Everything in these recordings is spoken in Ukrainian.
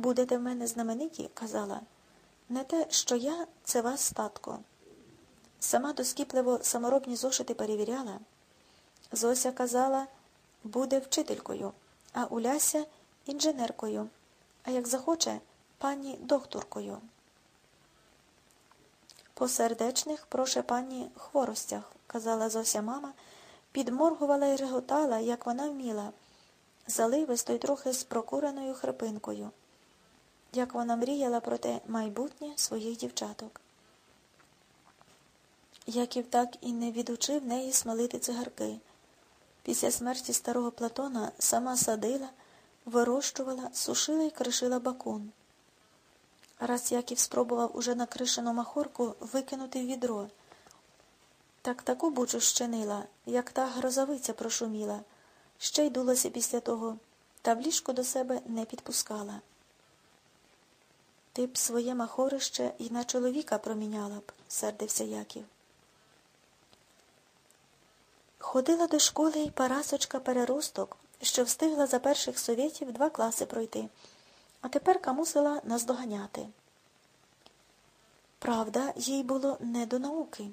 будете в мене знамениті, казала, не те, що я, це вас статко. Сама доскіпливо саморобні зошити перевіряла. Зося казала, буде вчителькою, а Уляся інженеркою, а як захоче, пані докторкою. По сердечних проше пані хворостях, казала Зося мама, підморгувала і реготала, як вона вміла, заливисто й трохи з прокуреною хрипинкою, як вона мріяла про те майбутнє своїх дівчаток. Яків так і не відучив неї смалити цигарки. Після смерті старого Платона сама садила, вирощувала, сушила і кришила бакун. Раз Яків спробував уже накришену махорку викинути відро. Так таку бучу щинила, як та грозовиця прошуміла, ще й дулася після того, та в ліжку до себе не підпускала. Ти б своє махорище і на чоловіка проміняла б, сердився Яків. Ходила до школи й парасочка переросток, що встигла за перших совєтів два класи пройти, а тепер мусила наздоганяти. Правда, їй було не до науки.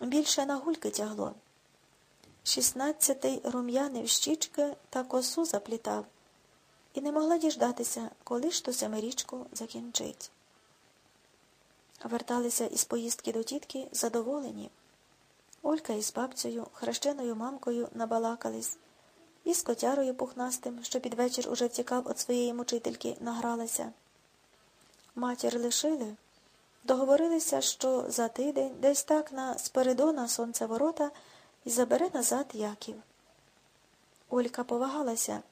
Більше на гульки тягло. Шістнадцятий рум'янив щічки та косу заплітав і не могла діждатися, коли ж ту семирічку закінчить. Верталися із поїздки до тітки задоволені. Олька із бабцею, хрещеною мамкою набалакались, і з котярою пухнастим, що під вечір уже втікав від своєї мучительки, награлася. Матір лишили, договорилися, що за тиждень десь так на Спиридона сонцеворота і забере назад Яків. Олька повагалася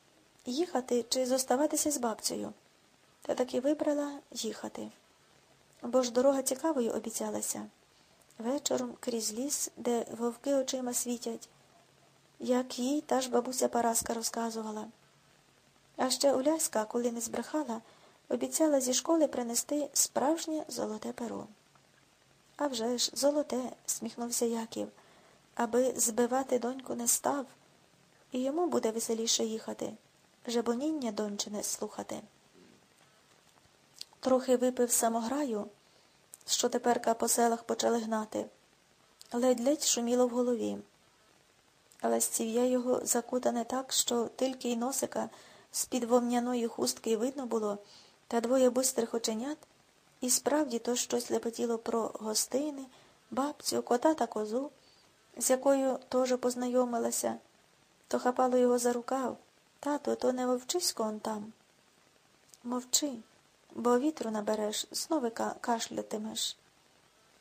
їхати чи зоставатися з бабцею, та таки вибрала їхати. Бо ж дорога цікавою обіцялася. Вечором крізь ліс, де вовки очима світять, як їй та ж бабуся Параска розказувала. А ще Уляська, коли не збрехала, обіцяла зі школи принести справжнє золоте перо. «А вже ж, золоте, сміхнувся Яків, аби збивати доньку не став, і йому буде веселіше їхати, жебоніння дончине слухати. Трохи випив самограю що теперка по селах почали гнати. Ледь-ледь шуміло в голові. Але стів'я його закутане так, що тільки й носика з-під вовняної хустки видно було, та двоє бистрих оченят, і справді то щось лепетіло про гостини, бабцю, кота та козу, з якою теж познайомилася, то хапало його за рукав. Тато, то не мовчисько он там. Мовчи бо вітру набереш, знову кашлятимеш,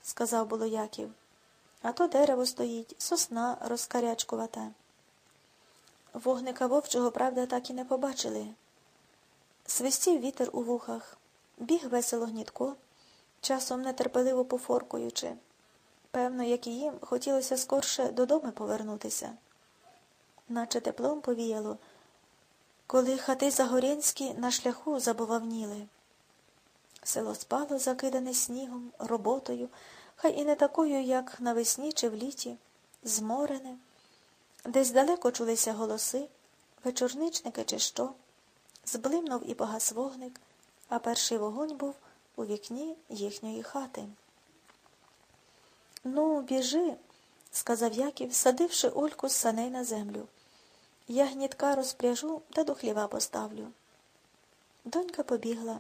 сказав було Яків. А то дерево стоїть, сосна розкарячкувата. Вогника вовчого, правда, так і не побачили. Свистів вітер у вухах, біг весело гнітко, часом нетерпеливо пофоркуючи. Певно, як і їм, хотілося скорше додому повернутися. Наче теплом повіяло, коли хати Загорянські на шляху забувавніли. Село спало, закидане снігом, роботою, хай і не такою, як навесні чи в літі, зморене. Десь далеко чулися голоси, вечорничники чи що. Зблимнув і погас вогник, а перший вогонь був у вікні їхньої хати. Ну, біжи, сказав Яків, садивши Ольку з саней на землю. Я гнітка розпряжу та до хліва поставлю. Донька побігла.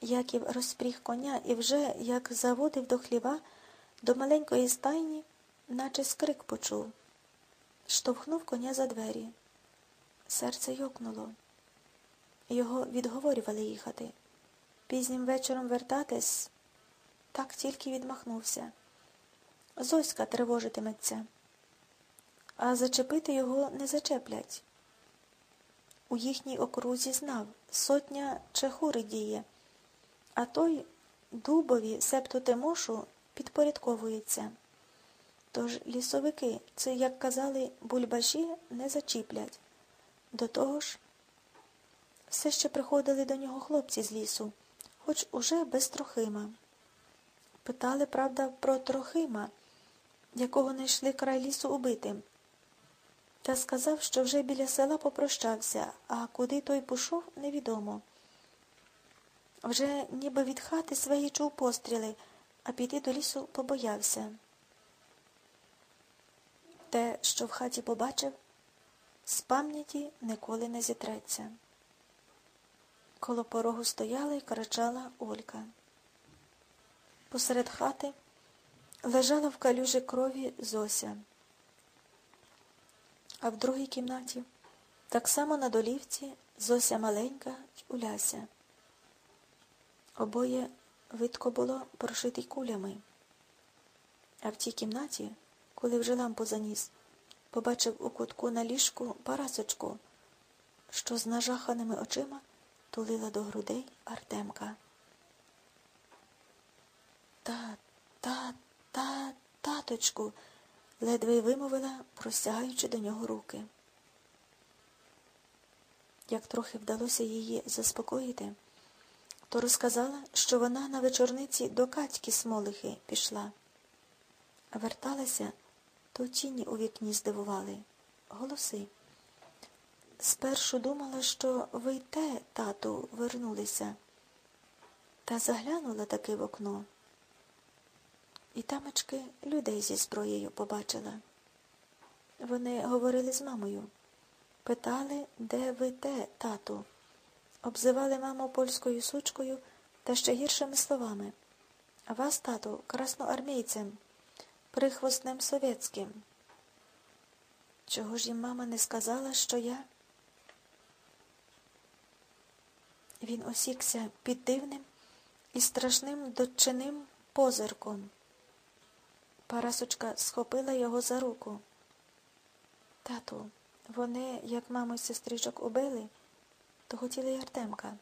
Яків розпріг коня і вже, як заводив до хліва, до маленької стайні, наче скрик почув. Штовхнув коня за двері. Серце йокнуло. Його відговорювали їхати. Пізнім вечором вертатись, так тільки відмахнувся. Зоська тривожитиметься, а зачепити його не зачеплять. У їхній окрузі знав сотня чехури діє а той дубові, септо Тимошу, підпорядковується. Тож лісовики, це, як казали, бульбаші не зачіплять. До того ж, все ще приходили до нього хлопці з лісу, хоч уже без Трохима. Питали, правда, про Трохима, якого не йшли край лісу убитим. Та сказав, що вже біля села попрощався, а куди той пішов, невідомо. Вже ніби від хати своєї чув постріли, а піти до лісу побоявся. Те, що в хаті побачив, з пам'яті ніколи не зітреться. Коло порогу стояла і кричала Олька. Посеред хати лежала в калюжі крові Зося. А в другій кімнаті, так само на долівці, Зося маленька й Уляся. Обоє видко було прошиті кулями. А в тій кімнаті, коли вже лампу заніс, побачив у кутку на ліжку парасочку, що з нажаханими очима тулила до грудей Артемка. Та, та, та, таточку, ледве й вимовила, простягаючи до нього руки. Як трохи вдалося її заспокоїти, то розказала, що вона на вечорниці до Катьки Смолихи пішла. Верталася, то тіні у вікні здивували, голоси. Спершу думала, що ви те, тату, вернулися, та заглянула таки в окно. І тамочки людей зі зброєю побачила. Вони говорили з мамою, питали, де ви те, тату, обзивали маму польською сучкою та ще гіршими словами. Вас, тату, красноармійцем, прихвостнем совєтським. Чого ж їм мама не сказала, що я? Він осікся під дивним і страшним дочиним позирком. Парасочка схопила його за руку. Тату, вони, як маму й сестричок убили, то хотіли й Артемка.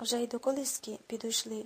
Вже й до колиски підійшли.